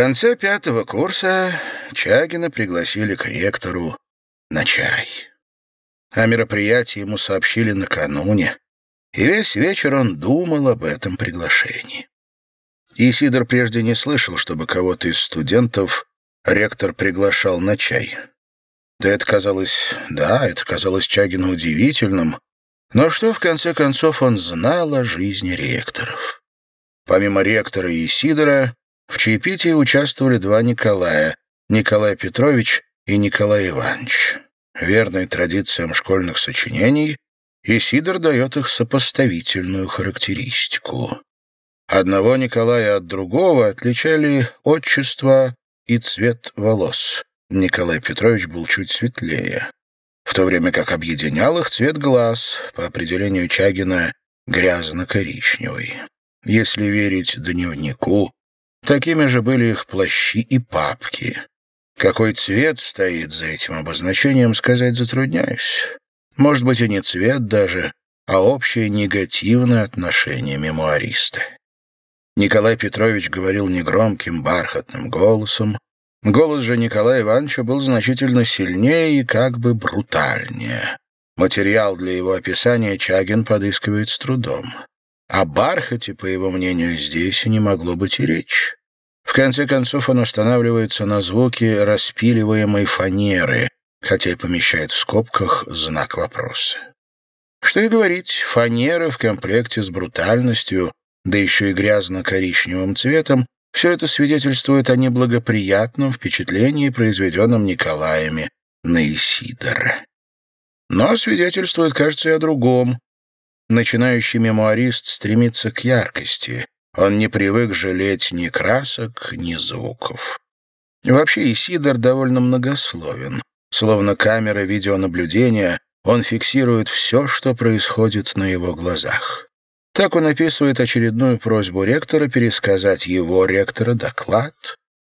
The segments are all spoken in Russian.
конце пятого курса Чагина пригласили к ректору на чай. О мероприятии ему сообщили накануне, и весь вечер он думал об этом приглашении. И Сидор прежде не слышал, чтобы кого-то из студентов ректор приглашал на чай. Да это казалось... Да, это казалось Чагину удивительным, но что, в конце концов, он знал о жизни ректоров? Помимо ректора и Сидора, в чаепитии участвовали два Николая — Николай Петрович и Николай Иванович. Верной традициям школьных сочинений, Исидор дает их сопоставительную характеристику. Одного Николая от другого отличали отчество и цвет волос. Николай Петрович был чуть светлее, в то время как объединял их цвет глаз, по определению Чагина, грязно-коричневый. Если верить дневнику, такими же были их плащи и папки. Какой цвет стоит за этим обозначением, сказать затрудняюсь. Может быть, и не цвет даже, а общее негативное отношение мемуариста. Николай Петрович говорил негромким, бархатным голосом. Голос же Николая Ивановича был значительно сильнее и как бы брутальнее. Материал для его описания Чагин подыскивает с трудом. О бархате, по его мнению, здесь и не могло быть и речи. В конце концов он останавливается на звуке распиливаемой фанеры, хотя и помещает в скобках знак вопроса. Что и говорить, фанера в комплекте с брутальностью, да еще и грязно-коричневым цветом, все это свидетельствует о неблагоприятном впечатлении, произведенном Николаями на Исидора. Но свидетельствует, кажется, и о другом. Начинающий мемуарист стремится к яркости, он не привык жалеть ни красок, ни звуков. Вообще Исидор довольно многословен. Словно камера видеонаблюдения, он фиксирует все, что происходит на его глазах. Так он описывает очередную просьбу ректора пересказать его ректора доклад,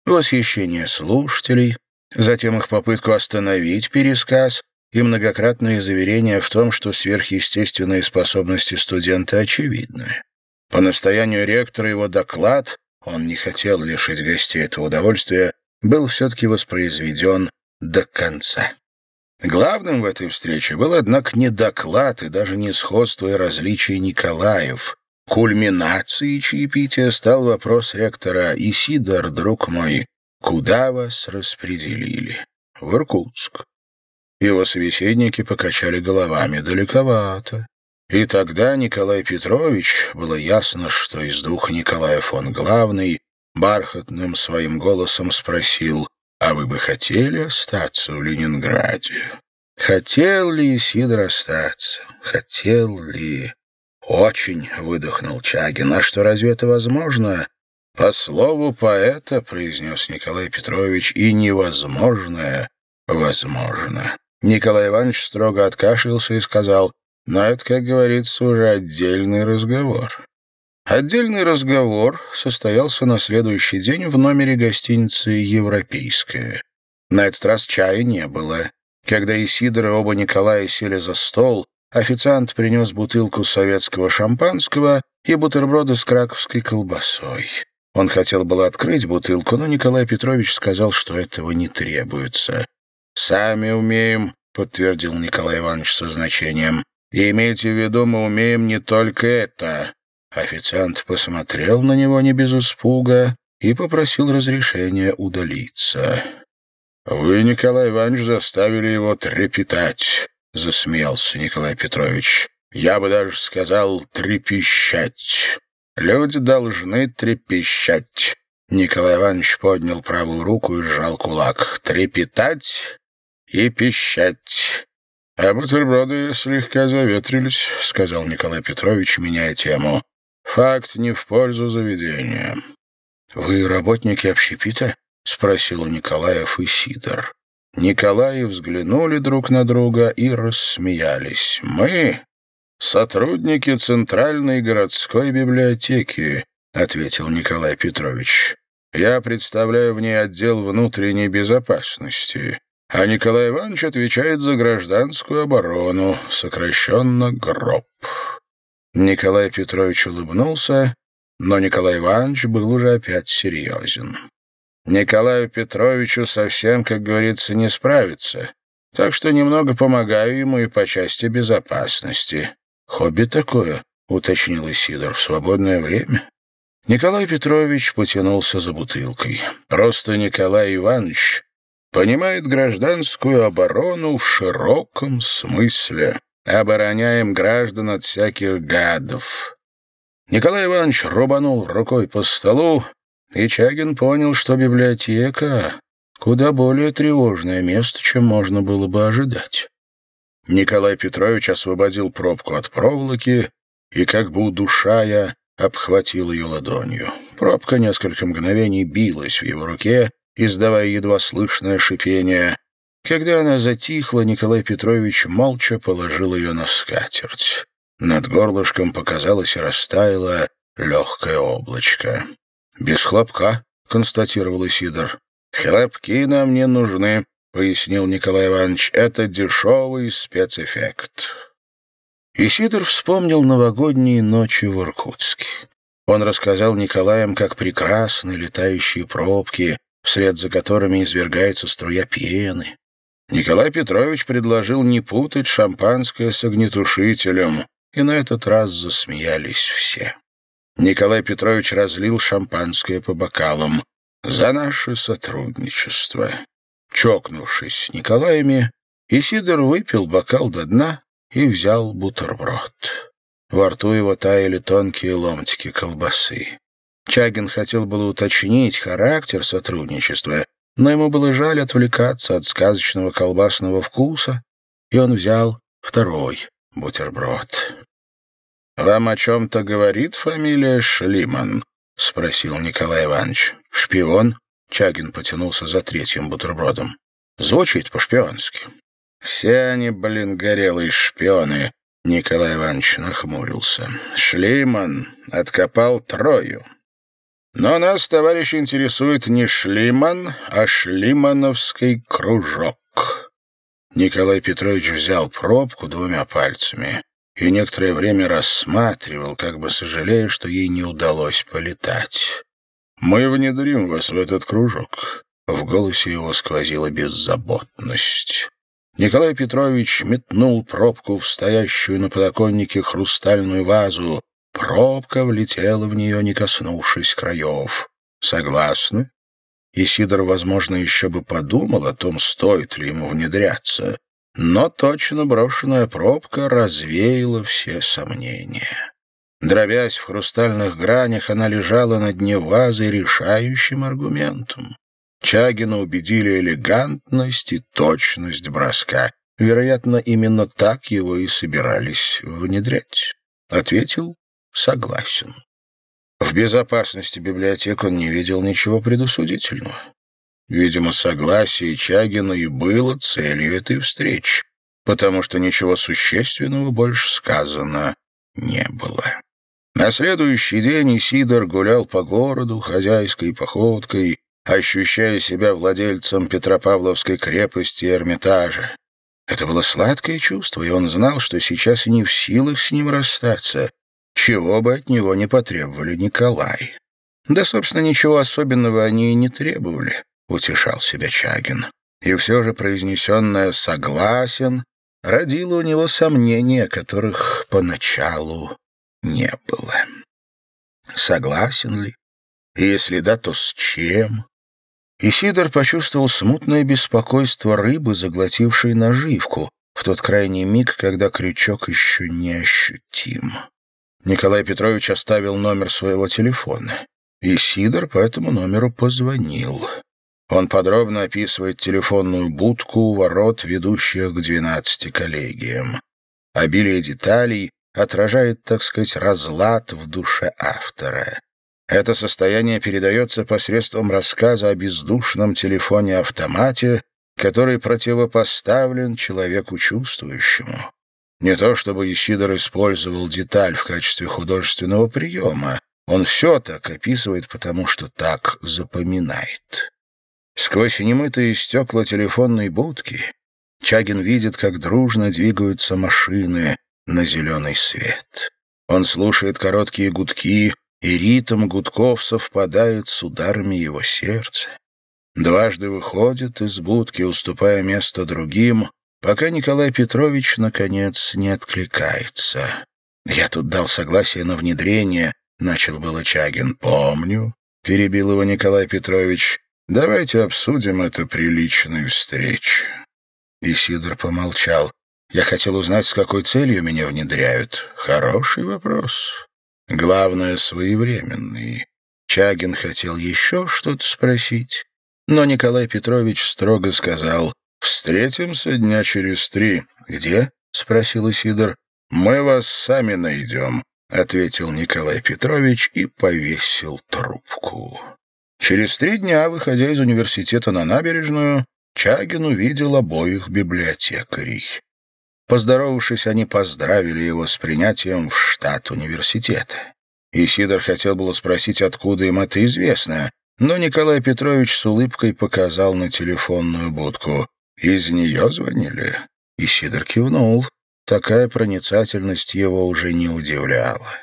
восхищение слушателей, затем их попытку остановить пересказ и многократные заверения в том, что сверхъестественные способности студента очевидны. По настоянию ректора его доклад, он не хотел лишить гостей этого удовольствия, был все-таки воспроизведен до конца. Главным в этой встрече был, однако, не доклад и даже не сходство и различие Николаев. Кульминацией чаепития стал вопрос ректора «Исидор, друг мой, куда вас распределили?» «В Иркутск». Его собеседники покачали головами далековато. И тогда Николай Петрович, было ясно, что из двух Николаев он главный, бархатным своим голосом спросил, «А вы бы хотели остаться в Ленинграде?» Хотел ли Сидор остаться? Хотел ли? Очень выдохнул Чагин. А что, разве это возможно? По слову поэта, произнес Николай Петрович, и невозможное возможно. Николай Иванович строго откашлялся и сказал, но это, как говорится, уже отдельный разговор. Отдельный разговор состоялся на следующий день в номере гостиницы «Европейская». На этот раз чая не было. Когда Исидор и оба Николая сели за стол, официант принес бутылку советского шампанского и бутерброды с краковской колбасой. Он хотел было открыть бутылку, но Николай Петрович сказал, что этого не требуется. «Сами умеем», — подтвердил Николай Иванович со значением. И имейте в виду, мы умеем не только это». Официант посмотрел на него не без испуга и попросил разрешения удалиться. «Вы, Николай Иванович, заставили его трепетать», — засмеялся Николай Петрович. «Я бы даже сказал трепещать. Люди должны трепещать». Николай Иванович поднял правую руку и сжал кулак. «Трепетать и пищать. «А бутерброды слегка заветрились», — сказал Николай Петрович, меняя тему. «Факт не в пользу заведения». «Вы работники общепита?» — спросил у Николаев и Сидор. Николаи взглянули друг на друга и рассмеялись. «Мы — сотрудники Центральной городской библиотеки», — ответил Николай Петрович. «Я представляю в ней отдел внутренней безопасности а Николай Иванович отвечает за гражданскую оборону, сокращенно ГРОП. Николай Петрович улыбнулся, но Николай Иванович был уже опять серьезен. Николаю Петровичу совсем, как говорится, не справиться, так что немного помогаю ему и по части безопасности. Хобби такое, — уточнил Исидор, — в свободное время. Николай Петрович потянулся за бутылкой. Просто Николай Иванович понимает гражданскую оборону в широком смысле. Обороняем граждан от всяких гадов. Николай Иванович рубанул рукой по столу, и Чагин понял, что библиотека — куда более тревожное место, чем можно было бы ожидать. Николай Петрович освободил пробку от проволоки и, как бы удушая, обхватил ее ладонью. Пробка несколько мгновений билась в его руке, издавая едва слышное шипение. Когда она затихла, Николай Петрович молча положил ее на скатерть. Над горлышком показалось и растаяло легкое облачко. «Без хлопка», — констатировал Сидор. «Хлопки нам не нужны», — пояснил Николай Иванович. «Это дешевый спецэффект». Исидор вспомнил новогодние ночи в Иркутске. Он рассказал Николаям, как прекрасны летающие пробки, вслед за которыми извергается струя пены. Николай Петрович предложил не путать шампанское с огнетушителем, и на этот раз засмеялись все. Николай Петрович разлил шампанское по бокалам. «За наше сотрудничество». Чокнувшись с Николаями, Исидор выпил бокал до дна и взял бутерброд. Во рту его таяли тонкие ломтики колбасы. Чагин хотел было уточнить характер сотрудничества, но ему было жаль отвлекаться от сказочного колбасного вкуса, и он взял второй бутерброд. «Вам о чем-то говорит фамилия Шлиман?» — спросил Николай Иванович. «Шпион?» — Чагин потянулся за третьим бутербродом. «Звучит по-шпионски». «Все они, блин, горелые шпионы», — Николай Иванович нахмурился. «Шлиман откопал Трою. Но нас, товарищ, интересует не Шлиман, а Шлимановский кружок». Николай Петрович взял пробку двумя пальцами и некоторое время рассматривал, как бы сожалея, что ей не удалось полетать. «Мы внедрим вас в этот кружок». В голосе его сквозила беззаботность. Николай Петрович метнул пробку в стоящую на подоконнике хрустальную вазу. Пробка влетела в нее, не коснувшись краев. «Согласны?» И Сидор, возможно, еще бы подумал о том, стоит ли ему внедряться. Но точно брошенная пробка развеяла все сомнения. Дробясь в хрустальных гранях, она лежала на дне вазы решающим аргументом. Чагина убедили элегантность и точность броска. Вероятно, именно так его и собирались внедрять. Ответил «согласен». В безопасности библиотек он не видел ничего предусудительного. Видимо, согласие Чагина и было целью этой встречи, потому что ничего существенного больше сказано не было. На следующий день Исидор гулял по городу хозяйской походкой, ощущая себя владельцем Петропавловской крепости и Эрмитажа. Это было сладкое чувство, и он знал, что сейчас и не в силах с ним расстаться, чего бы от него не потребовали Николай. Да, собственно, ничего особенного они и не требовали, утешал себя Чагин. И все же произнесенное «согласен» родило у него сомнения, которых поначалу не было. Согласен ли? Если да, то с чем? И Сидор почувствовал смутное беспокойство рыбы, заглотившей наживку, в тот крайний миг, когда крючок еще не ощутим. Николай Петрович оставил номер своего телефона, и Сидор по этому номеру позвонил. Он подробно описывает телефонную будку у ворот, ведущих к двенадцати коллегиям. Обилие деталей отражает, так сказать, разлад в душе автора. Это состояние передается посредством рассказа о бездушном телефоне-автомате, который противопоставлен человеку чувствующему. Не то чтобы Исидор использовал деталь в качестве художественного приема, он все так описывает, потому что так запоминает. Сквозь немытые стекла телефонной будки Чагин видит, как дружно двигаются машины на зеленый свет. Он слушает короткие гудки, и ритм гудков совпадает с ударами его сердца. Дважды выходит из будки, уступая место другим, пока Николай Петрович, наконец, не откликается. «Я тут дал согласие на внедрение», — начал было Чагин. «Помню», — перебил его Николай Петрович. «Давайте обсудим это при личной встрече». Исидор помолчал. «Я хотел узнать, с какой целью меня внедряют. Хороший вопрос. Главное, своевременный». Чагин хотел еще что-то спросить, но Николай Петрович строго сказал «Встретимся дня через три». «Где?» — спросил Исидор. «Мы вас сами найдем», — ответил Николай Петрович и повесил трубку. Через три дня, выходя из университета на набережную, Чагин увидел обоих библиотекарей. Поздоровавшись, они поздравили его с принятием в штат университета. Исидор хотел было спросить, откуда им это известно, но Николай Петрович с улыбкой показал на телефонную будку. «Из нее звонили?» Исидор кивнул. Такая проницательность его уже не удивляла.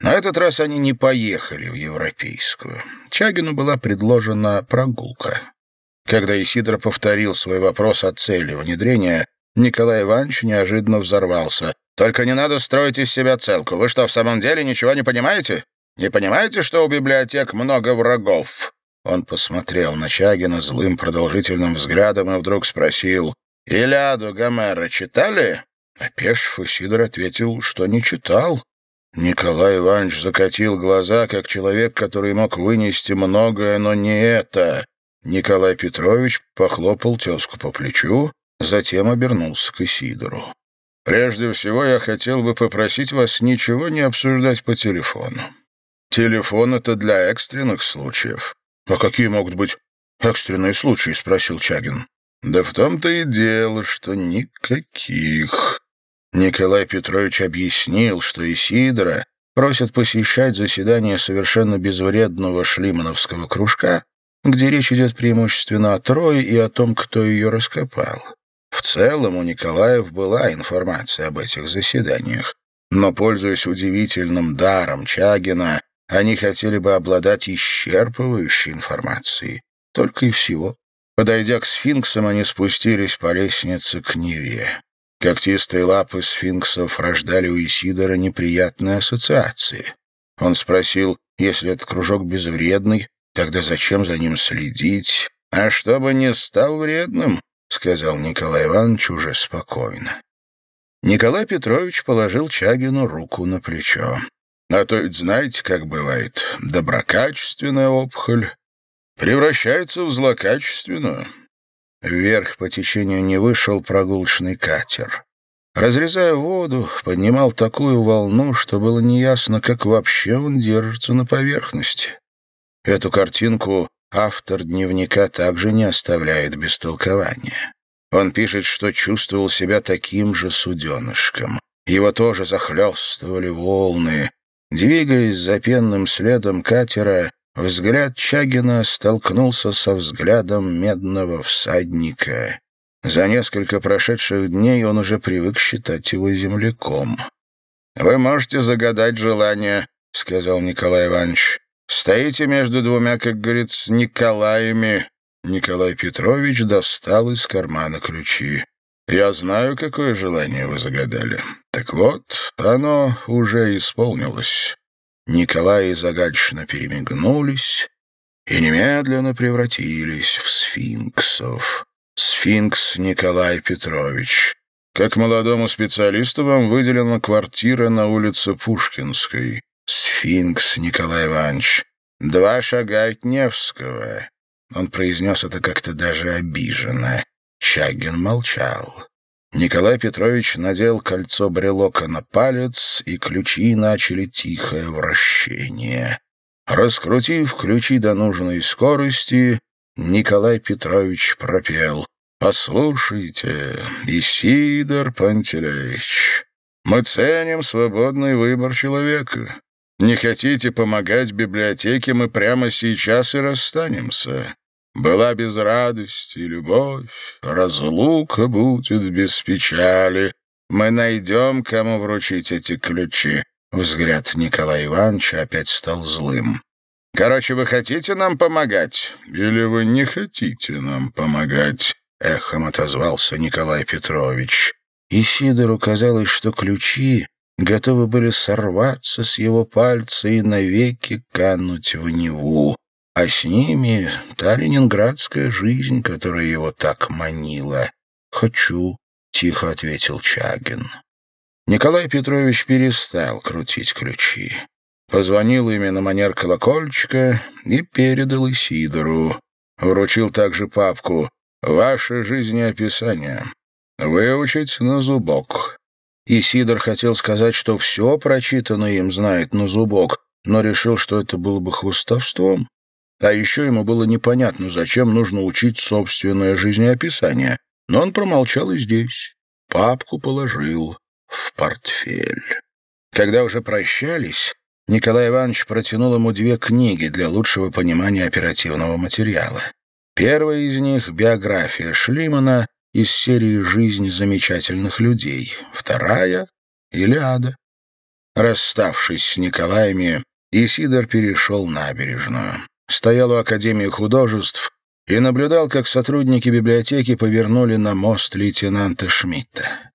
На этот раз они не поехали в Европейскую. Чагину была предложена прогулка. Когда Исидор повторил свой вопрос о цели внедрения, Николай Иванович неожиданно взорвался. «Только не надо строить из себя целку. Вы что, в самом деле ничего не понимаете? Не понимаете, что у библиотек много врагов?» Он посмотрел на Чагина злым продолжительным взглядом и вдруг спросил, «Иляду Гомера читали?» Опешив, Исидор ответил, что не читал. Николай Иванович закатил глаза, как человек, который мог вынести многое, но не это. Николай Петрович похлопал тезку по плечу, затем обернулся к Исидору. «Прежде всего я хотел бы попросить вас ничего не обсуждать по телефону. Телефон — это для экстренных случаев». «А какие могут быть экстренные случаи?» — спросил Чагин. «Да в том-то и дело, что никаких». Николай Петрович объяснил, что Исидора просят посещать заседания совершенно безвредного шлимановского кружка, где речь идет преимущественно о Трое и о том, кто ее раскопал. В целом у Николаев была информация об этих заседаниях, но, пользуясь удивительным даром Чагина, они хотели бы обладать исчерпывающей информацией. Только и всего. Подойдя к сфинксам, они спустились по лестнице к Неве. Когтистые лапы сфинксов рождали у Исидора неприятные ассоциации. Он спросил, если этот кружок безвредный, тогда зачем за ним следить? А чтобы не стал вредным, — сказал Николай Иванович уже спокойно. Николай Петрович положил Чагину руку на плечо. А то ведь знаете, как бывает, доброкачественная опухоль превращается в злокачественную. Вверх по течению не вышел прогулочный катер. Разрезая воду, поднимал такую волну, что было неясно, как вообще он держится на поверхности. Эту картинку автор дневника также не оставляет без толкования. Он пишет, что чувствовал себя таким же суденышком. Его тоже захлестывали волны. Двигаясь за пенным следом катера, Взгляд Чагина столкнулся со взглядом медного всадника. За несколько прошедших дней он уже привык считать его земляком. «Вы можете загадать желание», — сказал Николай Иванович. «Стоите между двумя, как говорится, Николаями». Николай Петрович достал из кармана ключи. «Я знаю, какое желание вы загадали. Так вот, оно уже исполнилось». Николай загадочно перемигнулись и немедленно превратились в сфинксов. Сфинкс Николай Петрович. Как молодому специалисту вам выделена квартира на улице Пушкинской. Сфинкс Николай Иванович. Два шага от Невского. Он произнес это как-то даже обиженно. Чагин молчал. Николай Петрович надел кольцо брелока на палец, и ключи начали тихое вращение. Раскрутив ключи до нужной скорости, Николай Петрович пропел «Послушайте, Исидор Пантелеич, мы ценим свободный выбор человека. Не хотите помогать библиотеке, мы прямо сейчас и расстанемся. Была без радости любовь, разлука будет без печали. Мы найдем, кому вручить эти ключи. Взгляд Николая Ивановича опять стал злым. Короче, вы хотите нам помогать? Или вы не хотите нам помогать?» — эхом отозвался Николай Петрович. И Сидору казалось, что ключи готовы были сорваться с его пальца и навеки кануть в Неву, а с ними та ленинградская жизнь, которая его так манила. «Хочу», — тихо ответил Чагин. Николай Петрович перестал крутить ключи. Позвонил ими на манер колокольчика и передал Исидору. Вручил также папку «Ваше жизнеописание. Выучить на зубок». Исидор хотел сказать, что все прочитанное им знает на зубок, но решил, что это было бы хвостовством. А еще ему было непонятно, зачем нужно учить собственное жизнеописание. Но он промолчал и здесь. Папку положил в портфель. Когда уже прощались, Николай Иванович протянул ему две книги для лучшего понимания оперативного материала. Первая из них — биография Шлимана из серии «Жизнь замечательных людей». Вторая — «Илиада». Расставшись с Николаями, Исидор перешел набережную. Стоял у Академии художеств и наблюдал, как сотрудники библиотеки повернули на мост лейтенанта Шмидта.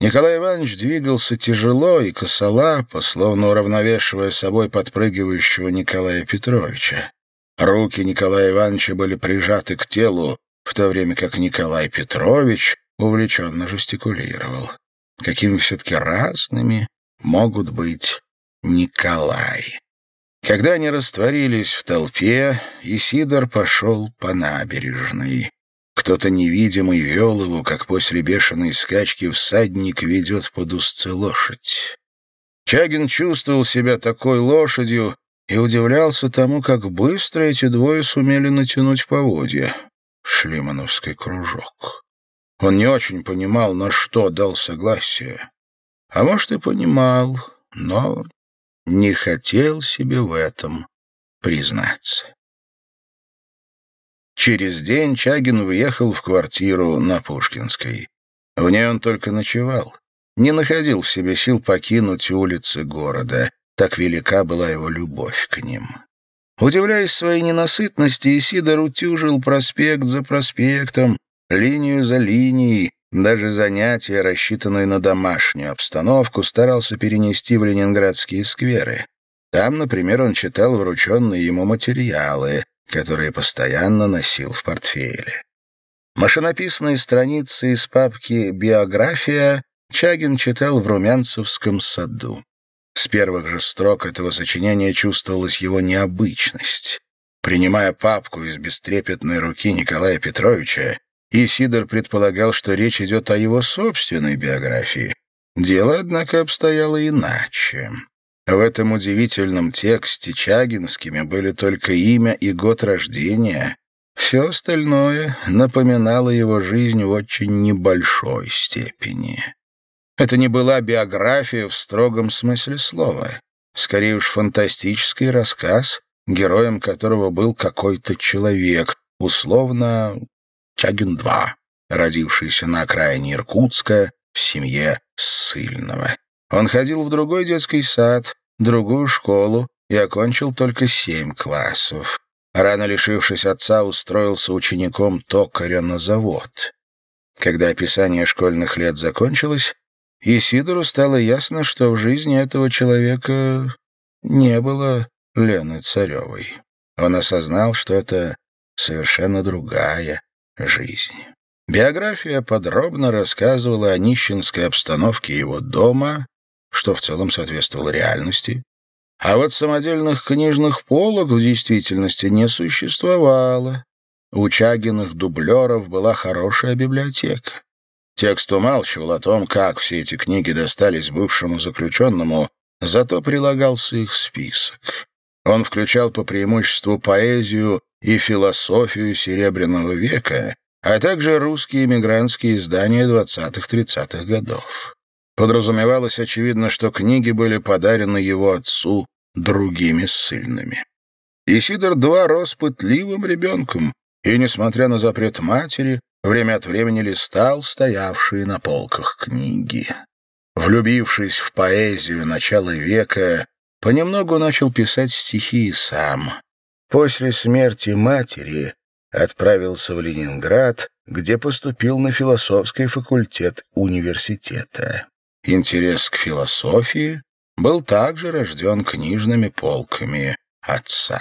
Николай Иванович двигался тяжело и косолапо, словно уравновешивая собой подпрыгивающего Николая Петровича. Руки Николая Ивановича были прижаты к телу, в то время как Николай Петрович увлеченно жестикулировал. Какими все-таки разными могут быть Николай. Когда они растворились в толпе, Исидор пошел по набережной. Кто-то невидимый вел его, как после бешеной скачки всадник ведет под узцы лошадь. Чагин чувствовал себя такой лошадью и удивлялся тому, как быстро эти двое сумели натянуть поводья. Шлимановский кружок. Он не очень понимал, на что дал согласие. А может, и понимал, но не хотел себе в этом признаться. Через день Чагин въехал в квартиру на Пушкинской. В ней он только ночевал. Не находил в себе сил покинуть улицы города. Так велика была его любовь к ним. Удивляясь своей ненасытности, Исидор утюжил проспект за проспектом, линию за линией, даже занятия, рассчитанные на домашнюю обстановку, старался перенести в ленинградские скверы. Там, например, он читал врученные ему материалы, которые постоянно носил в портфеле. Машинописные страницы из папки «Биография» Чагин читал в Румянцевском саду. С первых же строк этого сочинения чувствовалась его необычность. Принимая папку из бестрепетной руки Николая Петровича, Исидор предполагал, что речь идет о его собственной биографии. Дело, однако, обстояло иначе. В этом удивительном тексте Чагинскими были только имя и год рождения. Все остальное напоминало его жизнь в очень небольшой степени. Это не была биография в строгом смысле слова. Скорее уж фантастический рассказ, героем которого был какой-то человек, условно Чагин-2, родившийся на окраине Иркутска в семье ссыльного. Он ходил в другой детский сад, другую школу и окончил только семь классов. Рано лишившись отца, устроился учеником токаря на завод. Когда описание школьных лет закончилось, Исидору стало ясно, что в жизни этого человека не было Лены Царевой. Он осознал, что это совершенно другая жизнь. Биография подробно рассказывала о нищенской обстановке его дома, что в целом соответствовало реальности. А вот самодельных книжных полок в действительности не существовало. У Чагиных дублеров была хорошая библиотека. Текст умалчивал о том, как все эти книги достались бывшему заключенному, зато прилагался их список. Он включал по преимуществу поэзию и философию Серебряного века, а также русские эмигрантские издания 20-30-х годов. Подразумевалось, очевидно, что книги были подарены его отцу другими ссыльными. Исидор-2 рос пытливым ребенком, и, несмотря на запрет матери, время от времени листал стоявшие на полках книги. Влюбившись в поэзию начала века, понемногу начал писать стихи и сам. После смерти матери отправился в Ленинград, где поступил на философский факультет университета. Интерес к философии был также рожден книжными полками отца.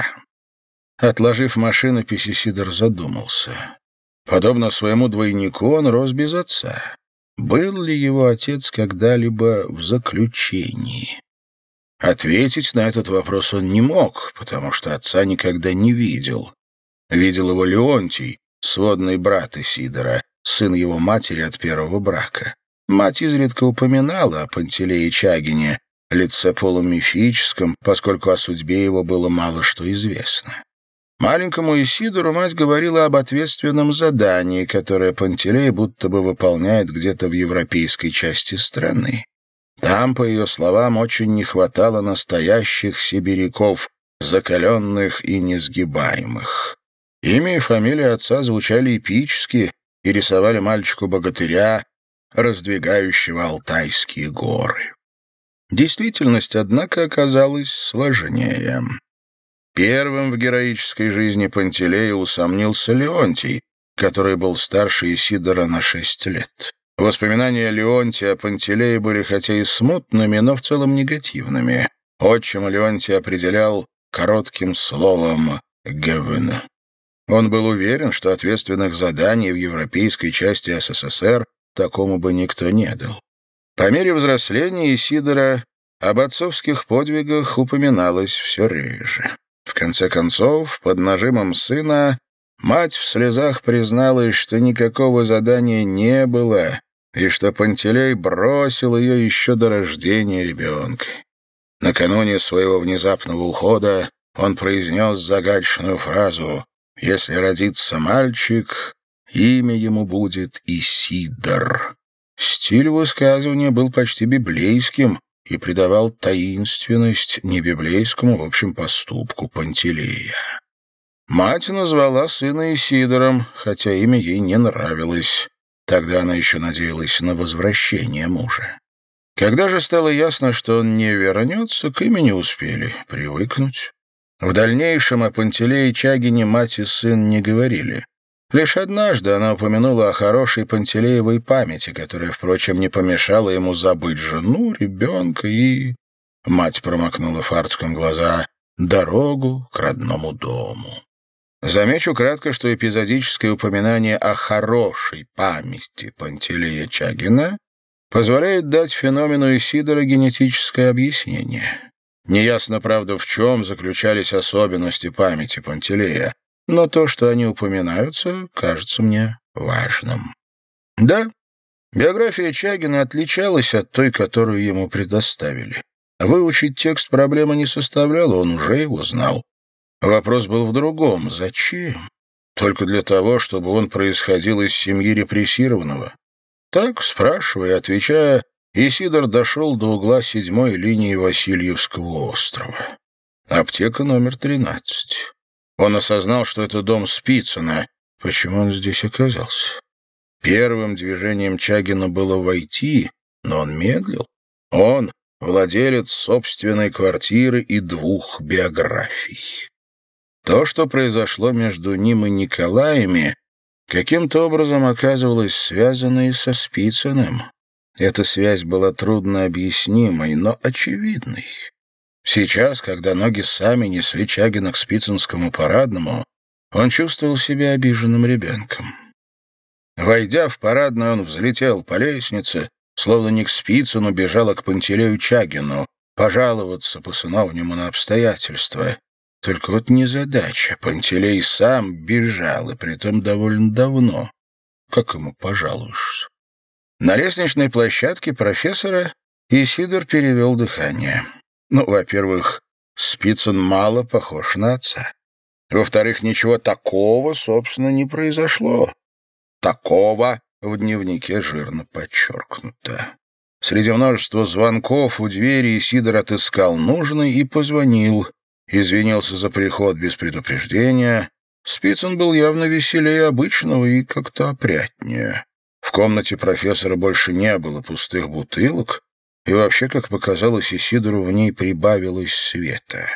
Отложив машинопись, Сидор задумался. Подобно своему двойнику, он рос без отца. Был ли его отец когда-либо в заключении? Ответить на этот вопрос он не мог, потому что отца никогда не видел. Видел его Леонтий, сводный брат Исидора, сын его матери от первого брака. Мать изредка упоминала о Пантелее Чагине, лице полумифическом, поскольку о судьбе его было мало что известно. Маленькому Исидору мать говорила об ответственном задании, которое Пантелей будто бы выполняет где-то в европейской части страны. Там, по ее словам, очень не хватало настоящих сибиряков, закаленных и несгибаемых. Имя и фамилия отца звучали эпически и рисовали мальчику-богатыря, раздвигающего Алтайские горы. Действительность, однако, оказалась сложнее. Первым в героической жизни Пантелея усомнился Леонтий, который был старше Исидора на шесть лет. Воспоминания Леонтия о Пантелее были хотя и смутными, но в целом негативными. Отчим Леонтий определял коротким словом «говен». Он был уверен, что ответственных заданий в европейской части СССР такому бы никто не дал. По мере взросления Исидора об отцовских подвигах упоминалось все реже. В конце концов, под нажимом сына, мать в слезах призналась, что никакого задания не было, и что Пантелей бросил ее еще до рождения ребенка. Накануне своего внезапного ухода он произнес загадочную фразу «Если родится мальчик, имя ему будет Исидор». Стиль высказывания был почти библейским, и придавал таинственность небиблейскому, в общем, поступку Пантелея. Мать назвала сына Исидором, хотя имя ей не нравилось. Тогда она еще надеялась на возвращение мужа. Когда же стало ясно, что он не вернется, к имени успели привыкнуть. В дальнейшем о Пантелее Чагине мать и сын не говорили. Лишь однажды она упомянула о хорошей Пантелеевой памяти, которая, впрочем, не помешала ему забыть жену, ребенка и... Мать промокнула фартуком глаза. Дорогу к родному дому. Замечу кратко, что эпизодическое упоминание о хорошей памяти Пантелея Чагина позволяет дать феномену Исидора генетическое объяснение. Неясно, правда, в чем заключались особенности памяти Пантелея но то, что они упоминаются, кажется мне важным. Да, биография Чагина отличалась от той, которую ему предоставили. Выучить текст проблемы не составляло, он уже его знал. Вопрос был в другом. Зачем? Только для того, чтобы он происходил из семьи репрессированного? Так, спрашивая и отвечая, Исидор дошел до угла седьмой линии Васильевского острова. Аптека номер тринадцать. Он осознал, что это дом Спицына. Почему он здесь оказался? Первым движением Чагина было войти, но он медлил. Он — владелец собственной квартиры и двух биографий. То, что произошло между ним и Николаями, каким-то образом оказывалось связано и со Спицыным. Эта связь была трудно объяснимой, но очевидной. Сейчас, когда ноги сами несли Чагина к Спицынскому парадному, он чувствовал себя обиженным ребенком. Войдя в парадную, он взлетел по лестнице, словно не к Спицыну бежал, а к Пантелею Чагину, пожаловаться по сыновнему на обстоятельства. Только вот незадача. Пантелей сам бежал, и притом довольно давно. Как ему пожалуешься? На лестничной площадке профессора Исидор перевел дыхание. Ну, во-первых, Спицын мало похож на отца. Во-вторых, ничего такого, собственно, не произошло. Такого в дневнике жирно подчеркнуто. Среди множества звонков у двери Сидор отыскал нужный и позвонил. Извинился за приход без предупреждения. Спицын был явно веселее обычного и как-то опрятнее. В комнате профессора больше не было пустых бутылок, и вообще, как показалось Исидору, в ней прибавилось света.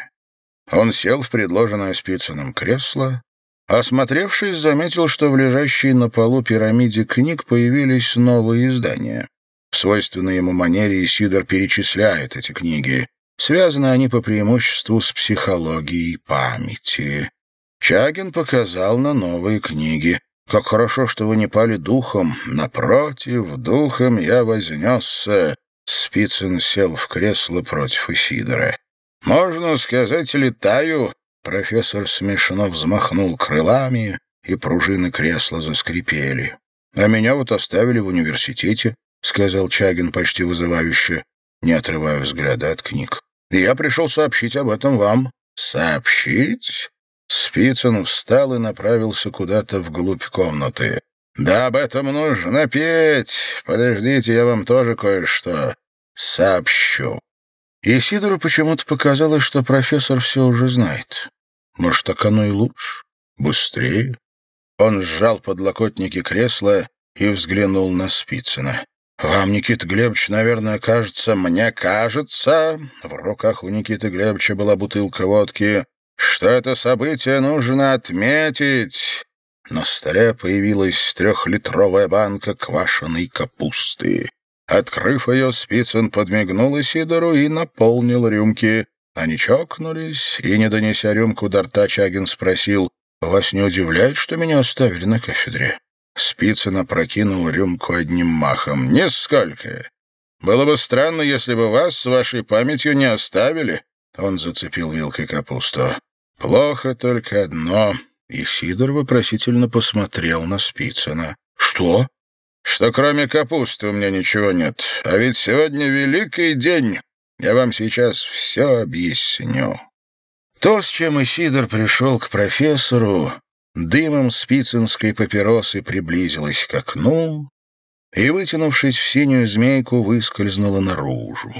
Он сел в предложенное Спицыным кресло, осмотревшись, заметил, что в лежащей на полу пирамиде книг появились новые издания. В свойственной ему манере Исидор перечисляет эти книги. Связаны они по преимуществу с психологией памяти. Чагин показал на новые книги. «Как хорошо, что вы не пали духом. Напротив, духом я вознесся». Спицын сел в кресло против Исидора. «Можно сказать, летаю». Профессор смешно взмахнул крылами, и пружины кресла заскрипели. «А меня вот оставили в университете», — сказал Чагин почти вызывающе, не отрывая взгляда от книг. «И я пришел сообщить об этом вам». «Сообщить?» Спицын встал и направился куда-то вглубь комнаты. «Да об этом нужно петь. Подождите, я вам тоже кое-что сообщу». И Сидору почему-то показалось, что профессор все уже знает. Может, так оно и лучше, быстрее. Он сжал подлокотники кресла и взглянул на Спицына. «Вам, Никита Глебович, наверное, кажется, мне кажется...» В руках у Никиты Глебовича была бутылка водки. «Что это событие нужно отметить?» На столе появилась трехлитровая банка квашеной капусты. Открыв ее, Спицын подмигнул Сидору и наполнил рюмки. Они чокнулись, и, не донеся рюмку до рта, Чагин спросил, «Вас не удивляет, что меня оставили на кафедре?» Спицын опрокинул рюмку одним махом. «Нисколько. Было бы странно, если бы вас с вашей памятью не оставили». Он зацепил вилкой капусту. «Плохо только одно». И Сидор вопросительно посмотрел на Спицына. «Что?» что кроме капусты у меня ничего нет. А ведь сегодня великий день. Я вам сейчас все объясню». То, с чем Исидор пришел к профессору, дымом спицинской папиросы приблизилось к окну и, вытянувшись в синюю змейку, выскользнула наружу.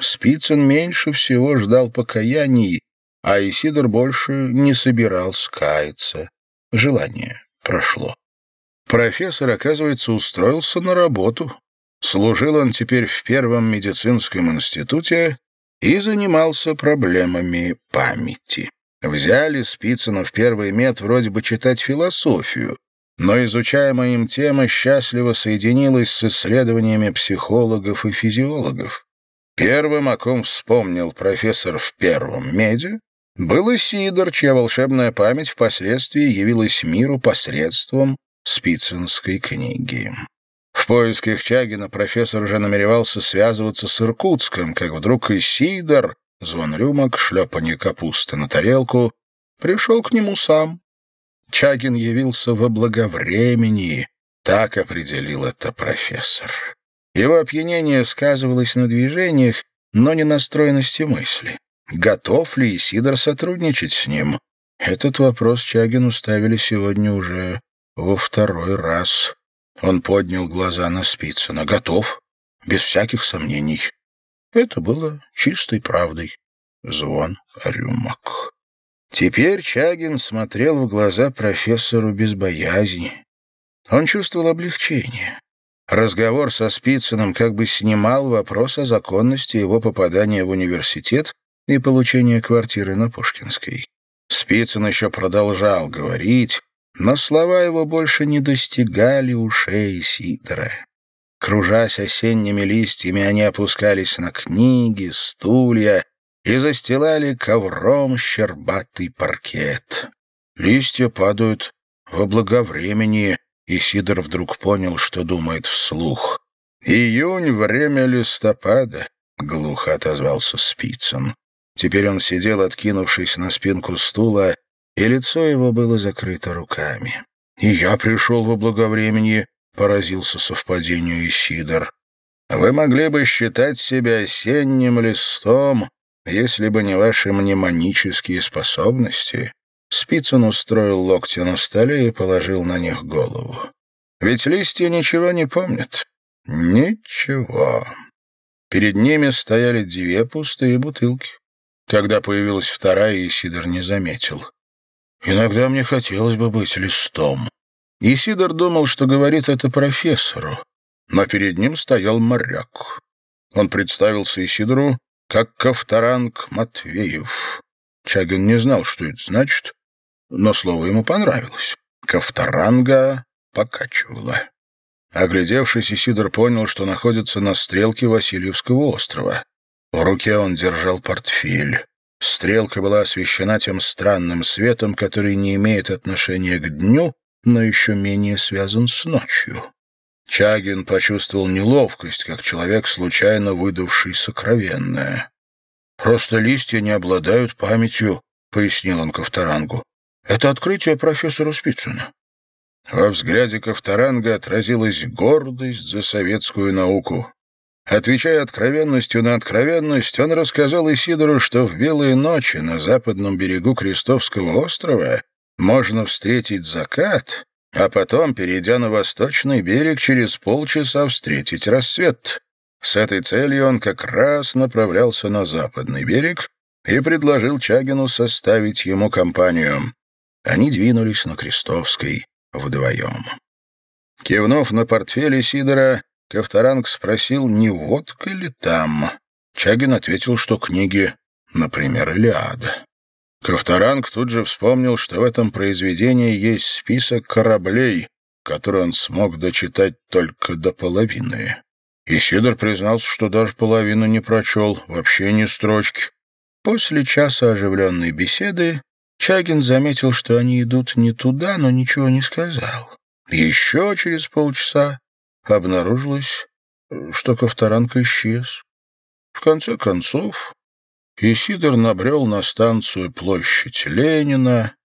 Спицын меньше всего ждал покаяний, а Исидор больше не собирался каяться. Желание прошло. Профессор, оказывается, устроился на работу. Служил он теперь в Первом медицинском институте и занимался проблемами памяти. Взяли Спицына в первый мед вроде бы читать философию, но изучаемая им тема счастливо соединилась с исследованиями психологов и физиологов. Первым, о ком вспомнил профессор в первом меде, был Исидор, чья волшебная память впоследствии явилась миру посредством Спицынской книги. В поисках Чагина профессор уже намеревался связываться с Иркутском, как вдруг и Сидор, звон рюмок, шлепанье капусты на тарелку, пришел к нему сам. Чагин явился во благовремени, так определил это профессор. Его опьянение сказывалось на движениях, но не на стройности мысли. Готов ли Исидор сотрудничать с ним? Этот вопрос Чагину ставили сегодня уже во второй раз он поднял глаза на Спицына. Готов, без всяких сомнений. Это было чистой правдой. Звон рюмок. Теперь Чагин смотрел в глаза профессору без боязни. Он чувствовал облегчение. Разговор со Спицыным как бы снимал вопрос о законности его попадания в университет и получения квартиры на Пушкинской. Спицын еще продолжал говорить, но слова его больше не достигали ушей Сидора. Кружась осенними листьями, они опускались на книги, стулья и застилали ковром щербатый паркет. Листья падают во благовремени, и Сидор вдруг понял, что думает вслух. «Июнь — время листопада», — глухо отозвался Спицын. Теперь он сидел, откинувшись на спинку стула, и лицо его было закрыто руками. «И я пришел во благовремени», — поразился совпадению Исидор. «Вы могли бы считать себя осенним листом, если бы не ваши мнемонические способности». Спицын устроил локти на столе и положил на них голову. «Ведь листья ничего не помнят». «Ничего». Перед ними стояли две пустые бутылки. Когда появилась вторая, Исидор не заметил. Иногда мне хотелось бы быть листом. Исидор думал, что говорит это профессору, но перед ним стоял моряк. Он представился Исидору как Ковторанг Матвеев. Чагин не знал, что это значит, но слово ему понравилось. Ковторанга покачивала. Оглядевшись, Исидор понял, что находится на стрелке Васильевского острова. В руке он держал портфель. Стрелка была освещена тем странным светом, который не имеет отношения к дню, но еще менее связан с ночью. Чагин почувствовал неловкость, как человек, случайно выдавший сокровенное. «Просто листья не обладают памятью», — пояснил он Ковторангу. «Это открытие профессора Спицына». Во взгляде Ковторанга отразилась гордость за советскую науку. Отвечая откровенностью на откровенность, он рассказал Исидору, что в белые ночи на западном берегу Крестовского острова можно встретить закат, а потом, перейдя на восточный берег, через полчаса встретить рассвет. С этой целью он как раз направлялся на западный берег и предложил Чагину составить ему компанию. Они двинулись на Крестовской вдвоем. Кивнув на портфеле Сидора, Ковторанг спросил, не водка ли там. Чагин ответил, что книги, например, «Илиада». Ковторанг тут же вспомнил, что в этом произведении есть список кораблей, который он смог дочитать только до половины. И Сидор признался, что даже половину не прочел, вообще ни строчки. После часа оживленной беседы Чагин заметил, что они идут не туда, но ничего не сказал. Еще через полчаса обнаружилось, что Ковторанг исчез. В конце концов, Исидор набрел на станцию площадь Ленина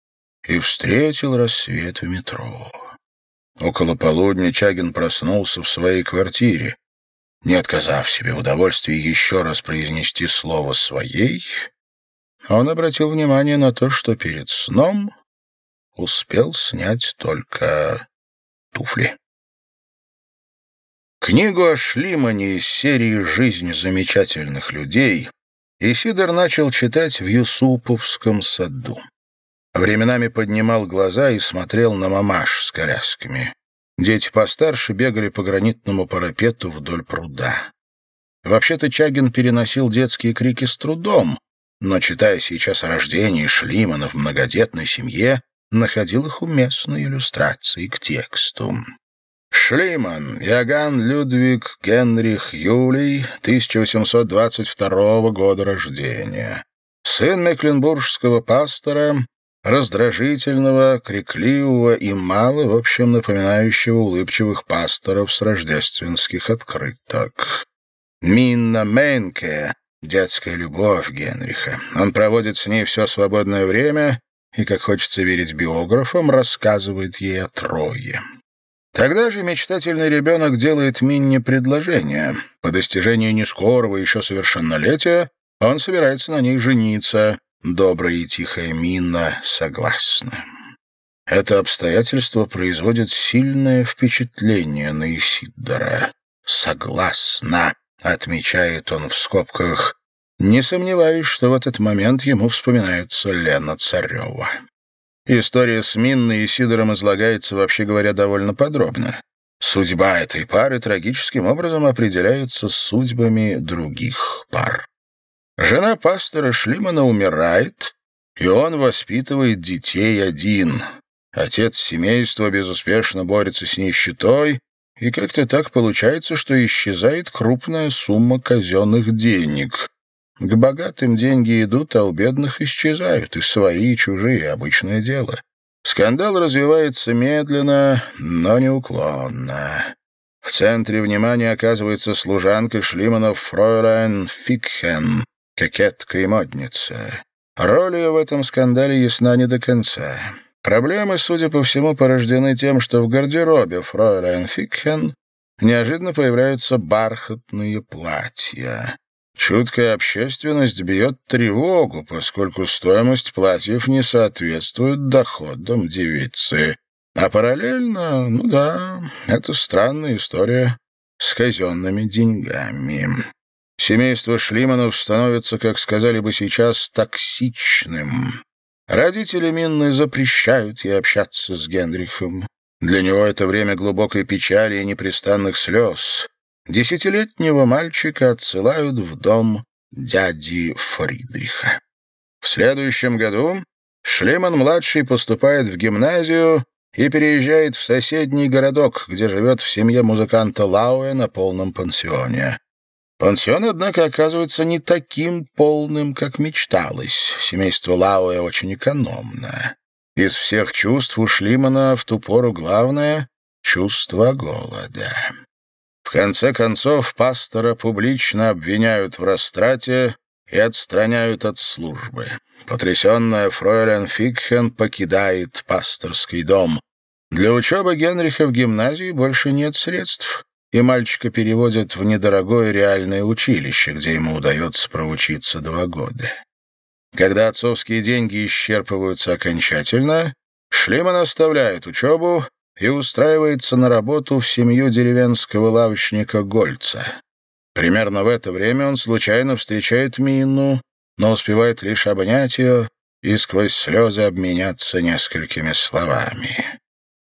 и встретил рассвет в метро. Около полудня Чагин проснулся в своей квартире. Не отказав себе в удовольствии еще раз произнести слово «своей», он обратил внимание на то, что перед сном успел снять только туфли. Книгу о Шлимане из серии «Жизнь замечательных людей» Исидор начал читать в Юсуповском саду. Временами поднимал глаза и смотрел на мамаш с колясками. Дети постарше бегали по гранитному парапету вдоль пруда. Вообще-то Чагин переносил детские крики с трудом, но, читая сейчас о рождении Шлимана в многодетной семье, находил их уместной иллюстрацией к тексту. Шлиман, Яган Людвиг Генрих Юлий, 1822 года рождения. Сын мекленбургского пастора, раздражительного, крикливого и мало, в общем, напоминающего улыбчивых пасторов с рождественских открыток. Минна Менке, детская любовь Генриха. Он проводит с ней все свободное время и, как хочется верить биографам, рассказывает ей о Трое. Тогда же мечтательный ребенок делает Минне предложение. По достижении нескорого еще совершеннолетия он собирается на ней жениться. Добрая и тихая Минна согласна. Это обстоятельство производит сильное впечатление на Исидора. «Согласна», — отмечает он в скобках. Не сомневаюсь, что в этот момент ему вспоминается Лена Царева. История с Минной и Сидором излагается, вообще говоря, довольно подробно. Судьба этой пары трагическим образом определяется судьбами других пар. Жена пастора Шлимана умирает, и он воспитывает детей один. Отец семейства безуспешно борется с нищетой, и как-то так получается, что исчезает крупная сумма казенных денег. К богатым деньги идут, а у бедных исчезают, и свои, и чужие — обычное дело. Скандал развивается медленно, но неуклонно. В центре внимания оказывается служанка Шлиманов Фройлайн Фикхен, кокетка и модница. Роль ее в этом скандале ясна не до конца. Проблемы, судя по всему, порождены тем, что в гардеробе Фройлайн Фикхен неожиданно появляются бархатные платья. Чуткая общественность бьет тревогу, поскольку стоимость платьев не соответствует доходам девицы. А параллельно, ну да, это странная история с казенными деньгами. Семейство Шлиманов становится, как сказали бы сейчас, токсичным. Родители Минны запрещают ей общаться с Генрихом. Для него это время глубокой печали и непрестанных слез. Десятилетнего мальчика отсылают в дом дяди Фридриха. В следующем году Шлеман-младший поступает в гимназию и переезжает в соседний городок, где живет в семье музыканта Лауэ на полном пансионе. Пансион, однако, оказывается не таким полным, как мечталось. Семейство Лауэ очень экономно. Из всех чувств у Шлимана в ту пору главное — чувство голода. Конце концов, пастора публично обвиняют в растрате и отстраняют от службы. Потрясенная фройлен Фикхен покидает пасторский дом. Для учебы Генриха в гимназии больше нет средств, и мальчика переводят в недорогое реальное училище, где ему удается проучиться два года. Когда отцовские деньги исчерпываются окончательно, Шлиман оставляет учебу и устраивается на работу в семью деревенского лавочника Гольца. Примерно в это время он случайно встречает Мину, но успевает лишь обнять ее и сквозь слезы обменяться несколькими словами.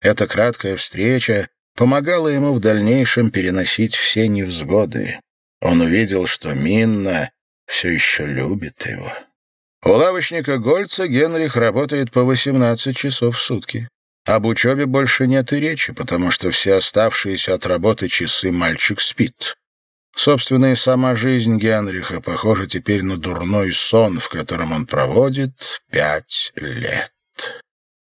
Эта краткая встреча помогала ему в дальнейшем переносить все невзгоды. Он увидел, что Минна все еще любит его. У лавочника Гольца Генрих работает по 18 часов в сутки. Об учебе больше нет и речи, потому что все оставшиеся от работы часы мальчик спит. Собственно, и сама жизнь Генриха похожа теперь на дурной сон, в котором он проводит пять лет.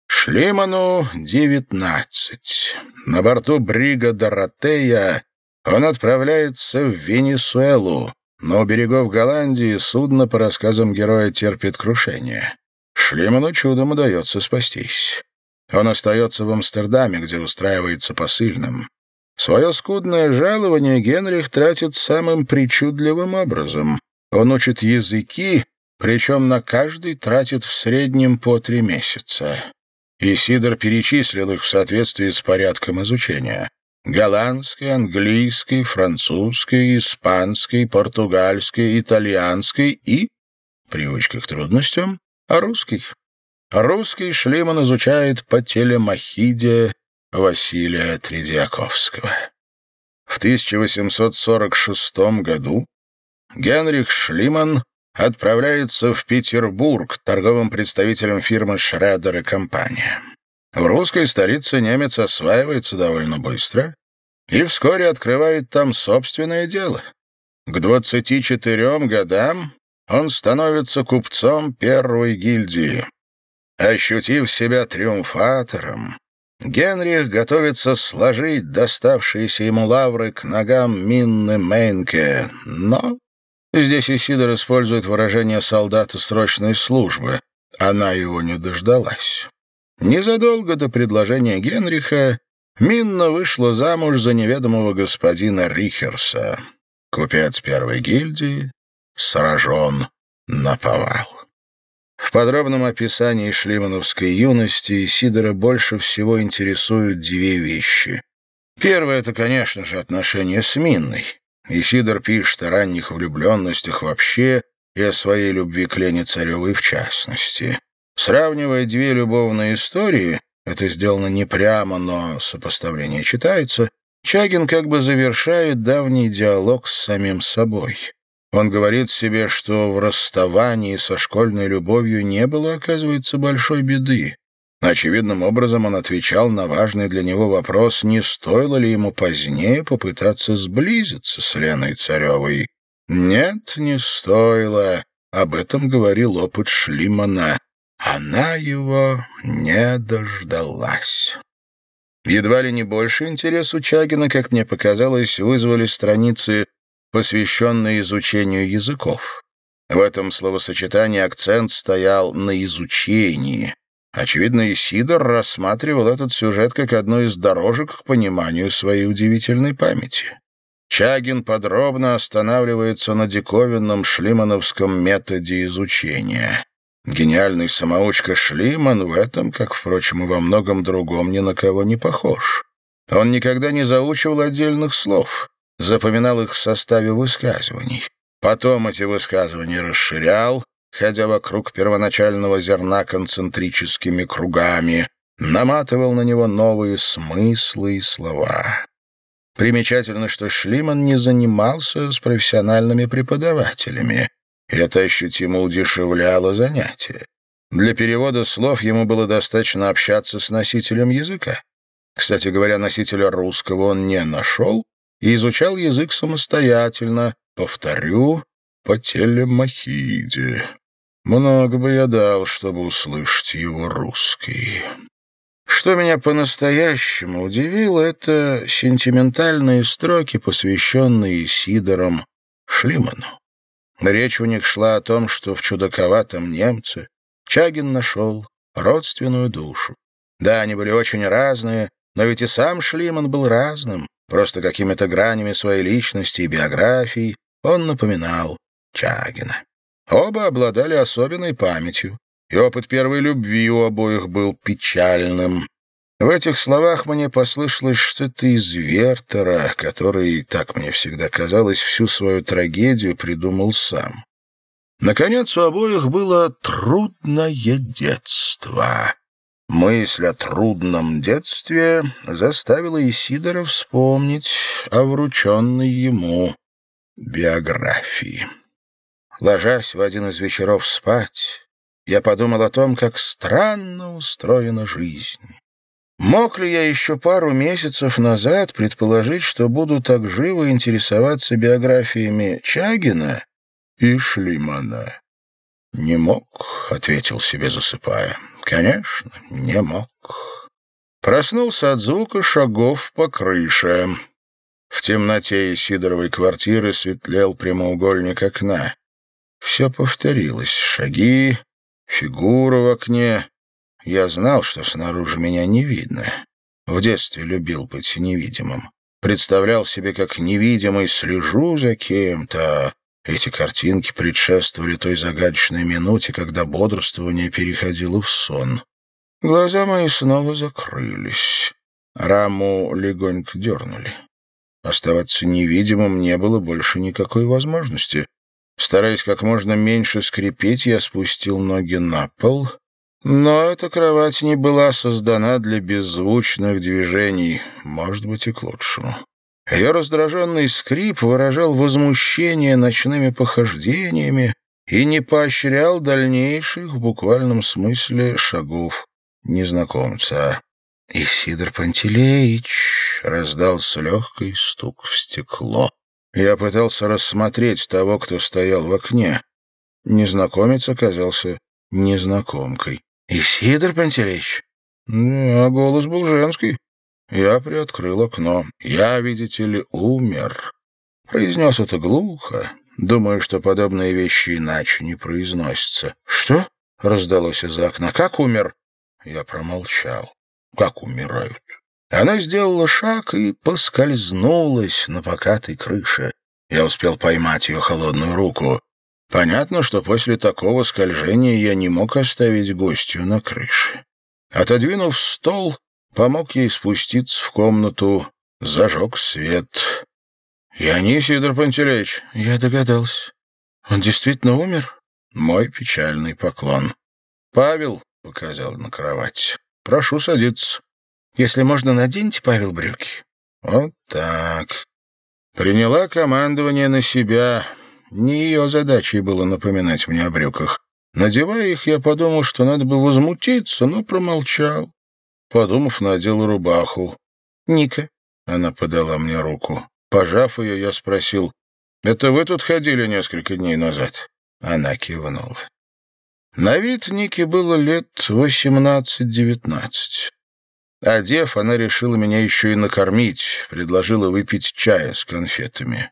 Шлиману девятнадцать. На борту брига «Доротея» он отправляется в Венесуэлу, но у берегов Голландии судно, по рассказам героя, терпит крушение. Шлиману чудом удается спастись. Он остается в Амстердаме, где устраивается посыльным. Свое скудное жалование Генрих тратит самым причудливым образом. Он учит языки, причем на каждый тратит в среднем по три месяца. Исидор перечислил их в соответствии с порядком изучения голландской, английской, французской, испанской, португальской, итальянской и, привычка к трудностям, русской. Русский Шлиман изучает по телемахиде Василия Тредиаковского. В 1846 году Генрих Шлиман отправляется в Петербург торговым представителем фирмы «Шредер и компания». В русской столице немец осваивается довольно быстро и вскоре открывает там собственное дело. К 24 годам он становится купцом первой гильдии. Ощутив себя триумфатором, Генрих готовится сложить доставшиеся ему лавры к ногам Минны Мейнке, но здесь Исидор использует выражение солдата срочной службы. Она его не дождалась. Незадолго до предложения Генриха Минна вышла замуж за неведомого господина Рихерса. Купец первой гильдии сражен на повал. В подробном описании шлимановской юности Сидора больше всего интересуют две вещи. Первое — это, конечно же, отношения с Минной. Исидор пишет о ранних влюбленностях вообще и о своей любви к Лене Царевой в частности. Сравнивая две любовные истории, это сделано не прямо, но сопоставление читается, Чагин как бы завершает давний диалог с самим собой. Он говорит себе, что в расставании со школьной любовью не было, оказывается, большой беды. Очевидным образом он отвечал на важный для него вопрос, не стоило ли ему позднее попытаться сблизиться с Леной Царевой. Нет, не стоило. Об этом говорил опыт Шлимана. Она его не дождалась. Едва ли не больше интерес у Чагина, как мне показалось, вызвали страницы, посвященные изучению языков. В этом словосочетании акцент стоял на изучении. Очевидно, Исидор рассматривал этот сюжет как одну из дорожек к пониманию своей удивительной памяти. Чагин подробно останавливается на диковинном шлимановском методе изучения. Гениальный самоучка Шлиман в этом, как, впрочем, и во многом другом, ни на кого не похож. Он никогда не заучивал отдельных слов, запоминал их в составе высказываний. Потом эти высказывания расширял, ходя вокруг первоначального зерна концентрическими кругами, наматывал на него новые смыслы и слова. Примечательно, что Шлиман не занимался с профессиональными преподавателями. Это ощутимо удешевляло занятие. Для перевода слов ему было достаточно общаться с носителем языка. Кстати говоря, носителя русского он не нашел и изучал язык самостоятельно, повторю, по телемахиде. Много бы я дал, чтобы услышать его русский. Что меня по-настоящему удивило, это сентиментальные строки, посвященные Сидорам Шлиману. Речь у них шла о том, что в чудаковатом немце Чагин нашел родственную душу. Да, они были очень разные, но ведь и сам Шлиман был разным. Просто какими-то гранями своей личности и биографии он напоминал Чагина. Оба обладали особенной памятью и опыт первой любви у обоих был печальным. В этих словах мне послышалось что-то из Вертера, который, так мне всегда казалось, всю свою трагедию придумал сам. Наконец, у обоих было трудное детство. Мысль о трудном детстве заставила Исидора вспомнить о врученной ему биографии. Ложась в один из вечеров спать, я подумал о том, как странно устроена жизнь. Мог ли я еще пару месяцев назад предположить, что буду так живо интересоваться биографиями Чагина и Шлимана? «Не мог», — ответил себе, засыпая. «Конечно, не мог». Проснулся от звука шагов по крыше. В темноте Сидоровой квартиры светлел прямоугольник окна. Все повторилось. Шаги, Фигура в окне. Я знал, что снаружи меня не видно. В детстве любил быть невидимым. Представлял себе, как невидимый слежу за кем-то. Эти картинки предшествовали той загадочной минуте, когда бодрствование переходило в сон. Глаза мои снова закрылись. Раму легонько дернули. Оставаться невидимым не было больше никакой возможности. Стараясь как можно меньше скрипеть, я спустил ноги на пол. Но эта кровать не была создана для беззвучных движений, может быть, и к лучшему. Ее раздраженный скрип выражал возмущение ночными похождениями и не поощрял дальнейших, в буквальном смысле, шагов незнакомца. «Исидор Пантелеич!» — раздался легкий стук в стекло. Я пытался рассмотреть того, кто стоял в окне. Незнакомец оказался незнакомкой. «Исидор Пантелеич?» «Да, голос был женский». Я приоткрыл окно. «Я, видите ли, умер». Произнес это глухо. Думаю, что подобные вещи иначе не произносятся. «Что?» — раздалось из окна. «Как умер?» Я промолчал. «Как умирают?» Она сделала шаг и поскользнулась на покатой крыше. Я успел поймать ее холодную руку. Понятно, что после такого скольжения я не мог оставить гостью на крыше. Отодвинув стол, помог ей спуститься в комнату, зажег свет. «Я не Сидор Пантелеич». Я догадался. «Он действительно умер?» Мой печальный поклон. «Павел», — показал на кровать, — «прошу садиться». Если можно, наденьте, Павел, брюки». «Вот так». Приняла командование на себя. Не ее задачей было напоминать мне о брюках. Надевая их, я подумал, что надо бы возмутиться, но промолчал. Подумав, надел рубаху. «Ника». Она подала мне руку. Пожав ее, я спросил, «Это вы тут ходили несколько дней назад?» Она кивнула. На вид Нике было лет восемнадцать-девятнадцать. Одев, она решила меня еще и накормить, предложила выпить чая с конфетами.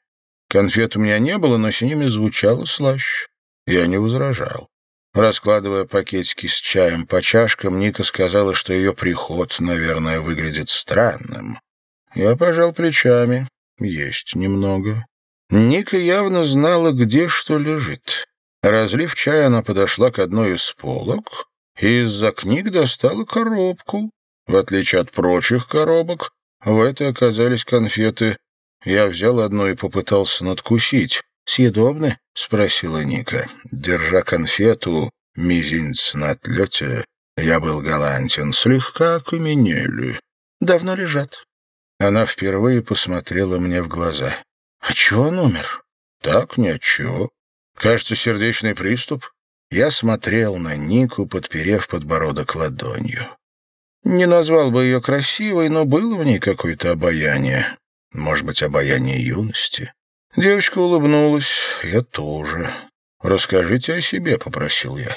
Конфет у меня не было, но с ними звучало слаще. Я не возражал. Раскладывая пакетики с чаем по чашкам, Ника сказала, что ее приход, наверное, выглядит странным. Я пожал плечами. Есть немного. Ника явно знала, где что лежит. Разлив чай, она подошла к одной из полок и из-за книг достала коробку. В отличие от прочих коробок, в этой оказались конфеты. Я взял одну и попытался надкусить. «Съедобны?» — спросила Ника. Держа конфету, мизинец на отлете, я был галантен, слегка окаменели. «Давно лежат». Она впервые посмотрела мне в глаза. «А чего он умер?» «Так, ни от чего. Кажется, сердечный приступ. Я смотрел на Нику, подперев подбородок ладонью. Не назвал бы ее красивой, но было в ней какое-то обаяние. Может быть, обаяние юности. Девочка улыбнулась, я тоже. «Расскажите о себе», — попросил я.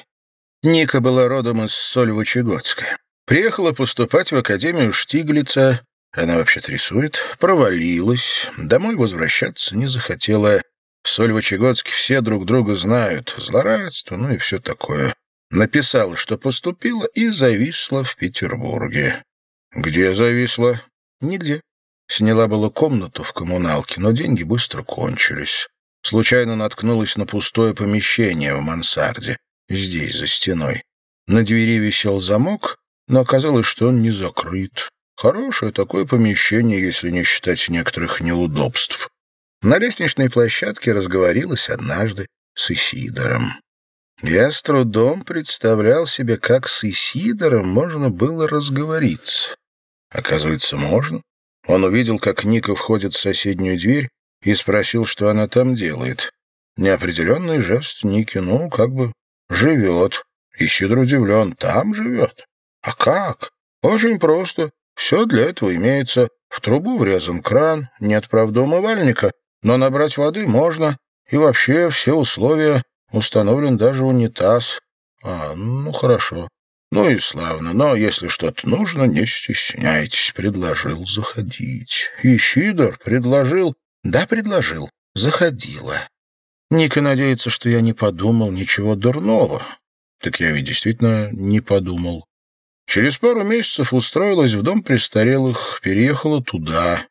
Ника была родом из Сольвычегодска. Приехала поступать в Академию Штиглица. Она вообще-то рисует. Провалилась. Домой возвращаться не захотела. В Сольвычегодске все друг друга знают. Злорадство, ну и все такое. Написала, что поступила, и зависла в Петербурге. Где зависла? Нигде. Сняла была комнату в коммуналке, но деньги быстро кончились. Случайно наткнулась на пустое помещение в мансарде, здесь, за стеной. На двери висел замок, но оказалось, что он не закрыт. Хорошее такое помещение, если не считать некоторых неудобств. На лестничной площадке разговорилась однажды с Исидором. Я с трудом представлял себе, как с Исидором можно было разговориться. Оказывается, можно. Он увидел, как Ника входит в соседнюю дверь и спросил, что она там делает. Неопределенный жест Ники, ну, как бы, живет. И удивлен, там живет. А как? Очень просто. Все для этого имеется. В трубу врезан кран, нет, правда, умывальника, но набрать воды можно. И вообще все условия, установлен даже унитаз. А, ну, хорошо. Ну и славно, но если что-то нужно, не стесняйтесь, предложил заходить. И Сидор предложил да, предложил. Заходила. Ника надеется, что я не подумал ничего дурного. Так я ведь действительно не подумал. Через пару месяцев устроилась в дом престарелых, переехала туда.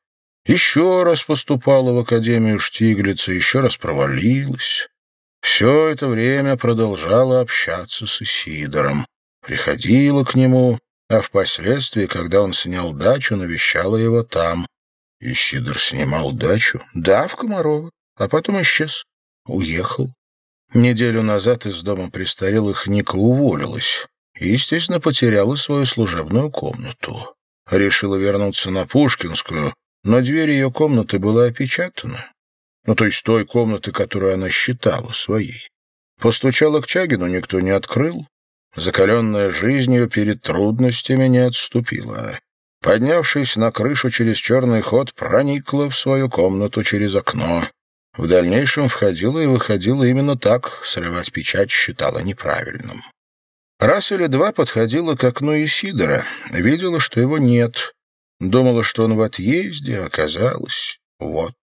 Еще раз поступала в Академию Штиглица, еще раз провалилась. Все это время продолжала общаться с Исидором. Приходила к нему, а впоследствии, когда он снял дачу, навещала его там. И Сидор снимал дачу? Да, в Комарово. А потом исчез. Уехал. Неделю назад из дома престарелых Ника уволилась и, естественно, потеряла свою служебную комнату. Решила вернуться на Пушкинскую, но дверь ее комнаты была опечатана. Ну, то есть той комнаты, которую она считала своей. Постучала к Чагину, никто не открыл. Закаленная жизнью перед трудностями не отступила. Поднявшись на крышу через черный ход, проникла в свою комнату через окно. В дальнейшем входила и выходила именно так, срывать печать считала неправильным. Раз или два подходила к окну Исидора, видела, что его нет. Думала, что он в отъезде, оказалось, вот.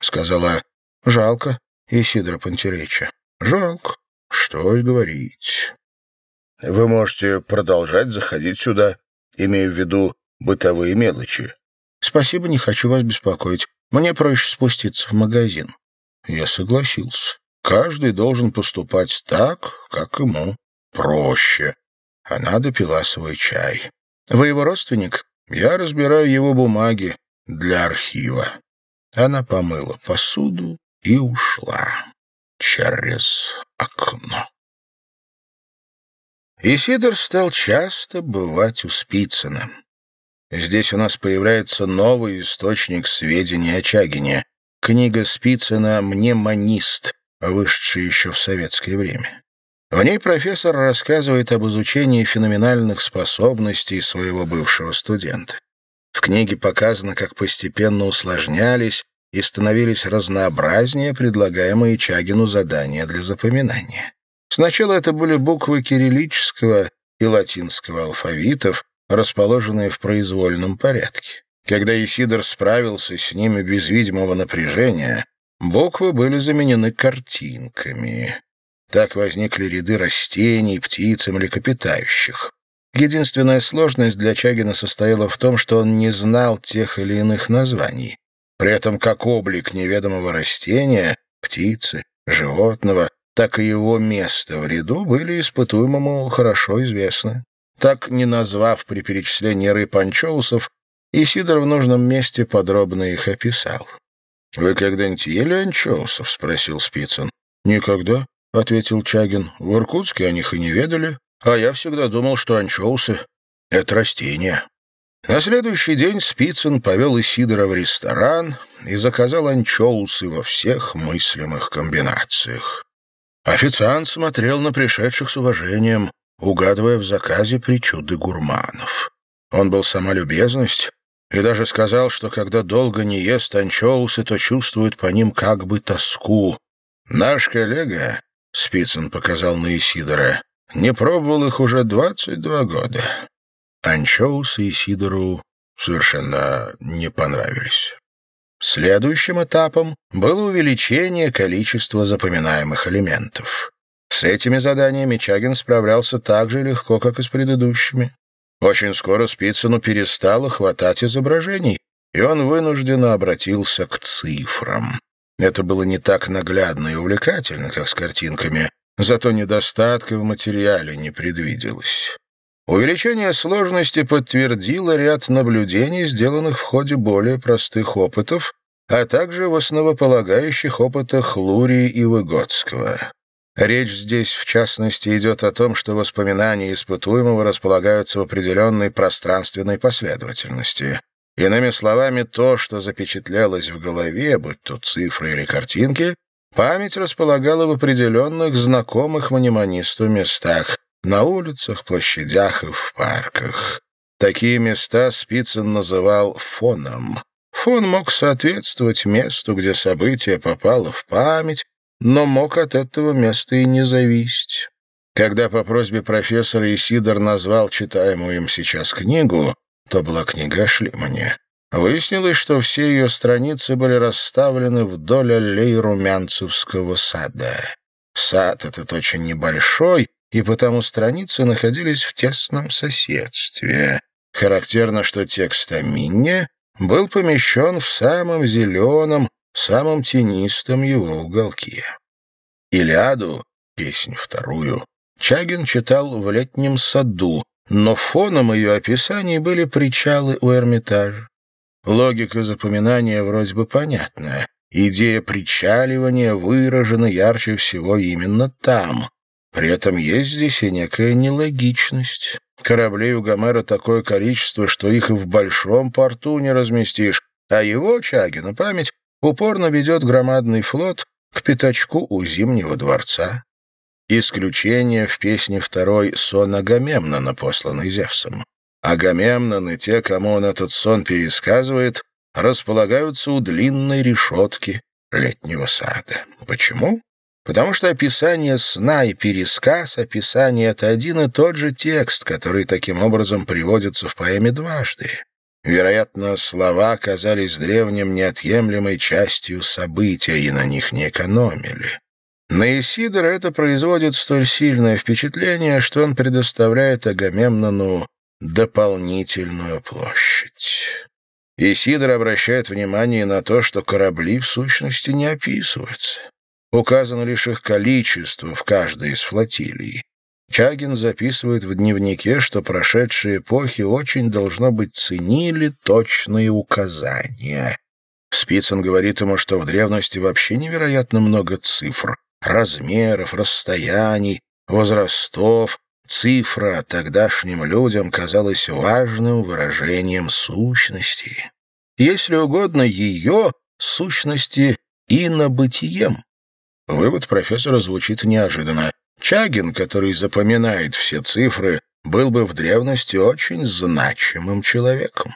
Сказала, жалко Исидора Пантереча. Жалко, что и говорить. Вы можете продолжать заходить сюда, имея в виду бытовые мелочи. «Спасибо, не хочу вас беспокоить. Мне проще спуститься в магазин». Я согласился. Каждый должен поступать так, как ему проще. Она допила свой чай. «Вы его родственник?» «Я разбираю его бумаги для архива». Она помыла посуду и ушла через окно. Исидор стал часто бывать у Спицына. Здесь у нас появляется новый источник сведений о Чагине. Книга Спицына «Мнемонист», вышедшая еще в советское время. В ней профессор рассказывает об изучении феноменальных способностей своего бывшего студента. В книге показано, как постепенно усложнялись и становились разнообразнее предлагаемые Чагину задания для запоминания. Сначала это были буквы кириллического и латинского алфавитов, расположенные в произвольном порядке. Когда Исидор справился с ними без видимого напряжения, буквы были заменены картинками. Так возникли ряды растений, птиц и млекопитающих. Единственная сложность для Чагина состояла в том, что он не знал тех или иных названий. При этом как облик неведомого растения, птицы, животного, так и его место в ряду были испытуемому хорошо известны. Так, не назвав при перечислении рыб анчоусов, Исидор в нужном месте подробно их описал. «Вы когда-нибудь ели анчоусов?» — спросил Спицын. «Никогда», — ответил Чагин. «В Иркутске о них и не ведали, а я всегда думал, что анчоусы — это растения». На следующий день Спицын повел Исидора в ресторан и заказал анчоусы во всех мыслимых комбинациях. Официант смотрел на пришедших с уважением, угадывая в заказе причуды гурманов. Он был сама любезность и даже сказал, что когда долго не ест анчоусы, то чувствует по ним как бы тоску. «Наш коллега», — Спицын показал на Исидора, — «не пробовал их уже двадцать два года». Анчоусы Исидору совершенно не понравились. Следующим этапом было увеличение количества запоминаемых элементов. С этими заданиями Чагин справлялся так же легко, как и с предыдущими. Очень скоро Спицыну перестало хватать изображений, и он вынужденно обратился к цифрам. Это было не так наглядно и увлекательно, как с картинками, зато недостатка в материале не предвиделось. Увеличение сложности подтвердило ряд наблюдений, сделанных в ходе более простых опытов, а также в основополагающих опытах Лурии и Выгодского. Речь здесь, в частности, идет о том, что воспоминания испытуемого располагаются в определенной пространственной последовательности. Иными словами, то, что запечатлелось в голове, будь то цифры или картинки, память располагала в определенных знакомых мнемонисту местах, на улицах, площадях и в парках. Такие места Спицын называл фоном. Фон мог соответствовать месту, где событие попало в память, но мог от этого места и не зависеть. Когда по просьбе профессора Исидор назвал читаемую им сейчас книгу, то была книга о Шлимане, выяснилось, что все ее страницы были расставлены вдоль аллей Румянцевского сада. Сад этот очень небольшой, и потому страницы находились в тесном соседстве. Характерно, что текст о Минне был помещен в самом зеленом, самом тенистом его уголке. «Илиаду», песнь вторую, Чагин читал в летнем саду, но фоном ее описаний были причалы у Эрмитажа. Логика запоминания вроде бы понятная. Идея причаливания выражена ярче всего именно там. При этом есть здесь и некая нелогичность. Кораблей у Гомера такое количество, что их и в большом порту не разместишь, а его, Чагина, память упорно ведет громадный флот к пятачку у Зимнего дворца. Исключение в песне второй сон Агамемнона, посланный Зевсом. Агамемнон и те, кому он этот сон пересказывает, располагаются у длинной решетки летнего сада. Почему? Потому что описание сна и пересказ описания — это один и тот же текст, который таким образом приводится в поэме дважды. Вероятно, слова оказались древним неотъемлемой частью события, и на них не экономили. На Исидора это производит столь сильное впечатление, что он предоставляет Агамемнону дополнительную площадь. Исидор обращает внимание на то, что корабли в сущности не описываются. Указано лишь их количество в каждой из флотилий. Чагин записывает в дневнике, что прошедшие эпохи очень, должно быть, ценили точные указания. Спицын говорит ему, что в древности вообще невероятно много цифр, размеров, расстояний, возрастов. Цифра тогдашним людям казалась важным выражением сущности. Если угодно, ее сущности и на бытием. Вывод профессора звучит неожиданно. Чагин, который запоминает все цифры, был бы в древности очень значимым человеком.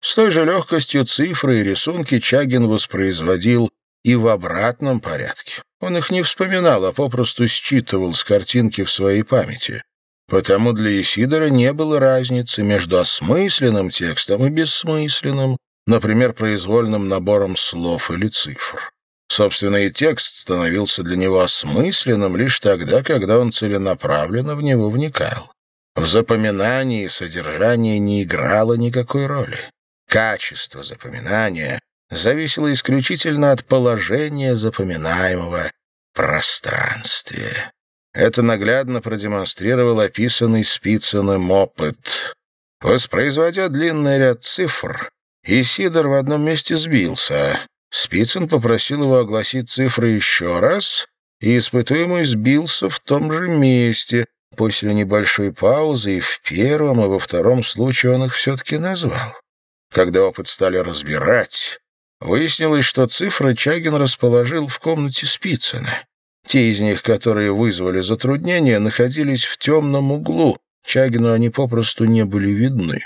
С той же легкостью цифры и рисунки Чагин воспроизводил и в обратном порядке. Он их не вспоминал, а попросту считывал с картинки в своей памяти. Потому для Исидора не было разницы между осмысленным текстом и бессмысленным, например, произвольным набором слов или цифр. Собственный текст становился для него осмысленным лишь тогда, когда он целенаправленно в него вникал. В запоминании содержание не играло никакой роли. Качество запоминания зависело исключительно от положения запоминаемого пространстве. Это наглядно продемонстрировал описанный Спицыным опыт. Воспроизводя длинный ряд цифр, Исидор в одном месте сбился. Спицын попросил его огласить цифры еще раз, и испытуемый сбился в том же месте. После небольшой паузы и в первом, и во втором случае он их все-таки назвал. Когда опыт стали разбирать, выяснилось, что цифры Чагин расположил в комнате Спицына. Те из них, которые вызвали затруднения, находились в темном углу. Чагину они попросту не были видны.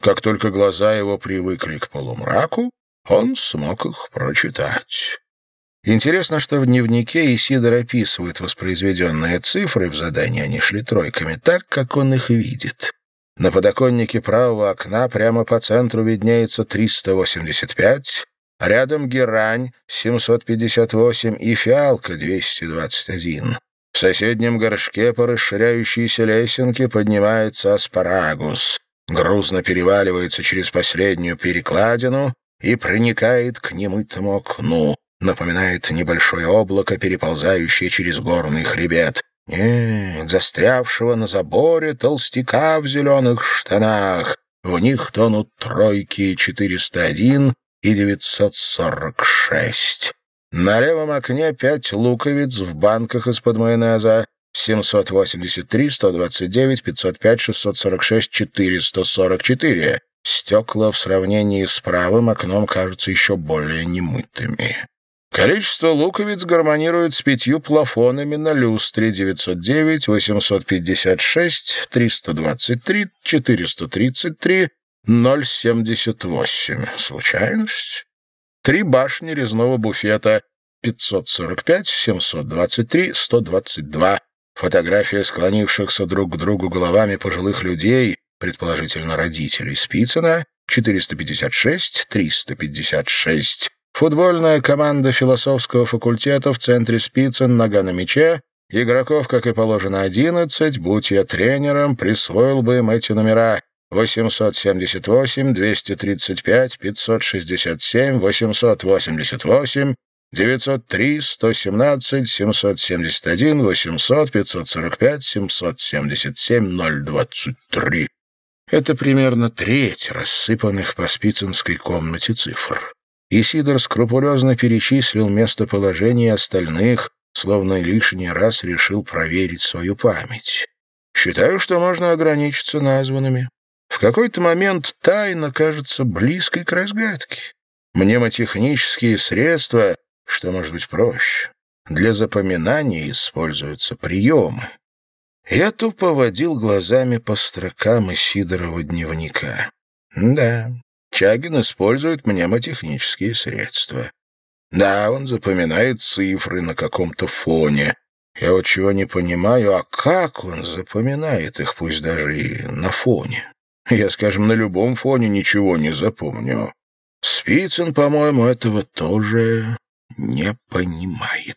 Как только глаза его привыкли к полумраку, он смог их прочитать. Интересно, что в дневнике Исидор описывает воспроизведенные цифры, в задании они шли тройками, так, как он их видит. На подоконнике правого окна прямо по центру виднеется 385, рядом герань 758 и фиалка 221. В соседнем горшке по расширяющейся лесенке поднимается аспарагус, грузно переваливается через последнюю перекладину и проникает к немытому окну, напоминает небольшое облако, переползающее через горный хребет. Нет, застрявшего на заборе толстяка в зеленых штанах. В них тонут тройки 401 и 946. На левом окне пять луковиц в банках из-под майонеза. 783, 129, 505, 646, 444. Стекла в сравнении с правым окном кажутся еще более немытыми. Количество луковиц гармонирует с пятью плафонами на люстре 909, 856, 323, 433, 078. Случайность? Три башни резного буфета 545, 723, 122. Фотография склонившихся друг к другу головами пожилых людей, предположительно родителей Спицына, 456, 356. Футбольная команда философского факультета в центре Спицын, нога на мяче. Игроков, как и положено, 11. Будь я тренером, присвоил бы им эти номера. 878, 235, 567, 888, 903, 117, 771, 800, 545, 777, 023. Это примерно треть рассыпанных по спицинской комнате цифр. Исидор скрупулезно перечислил местоположение остальных, словно лишний раз решил проверить свою память. Считаю, что можно ограничиться названными. В какой-то момент тайна кажется близкой к разгадке. Мнемотехнические средства, что может быть проще. Для запоминания используются приемы. Я тупо водил глазами по строкам Исидорова дневника. Да, Чагин использует мнемотехнические средства. Да, он запоминает цифры на каком-то фоне. Я вот чего не понимаю, а как он запоминает их, пусть даже и на фоне? Я, скажем, на любом фоне ничего не запомню. Спицын, по-моему, этого тоже не понимает.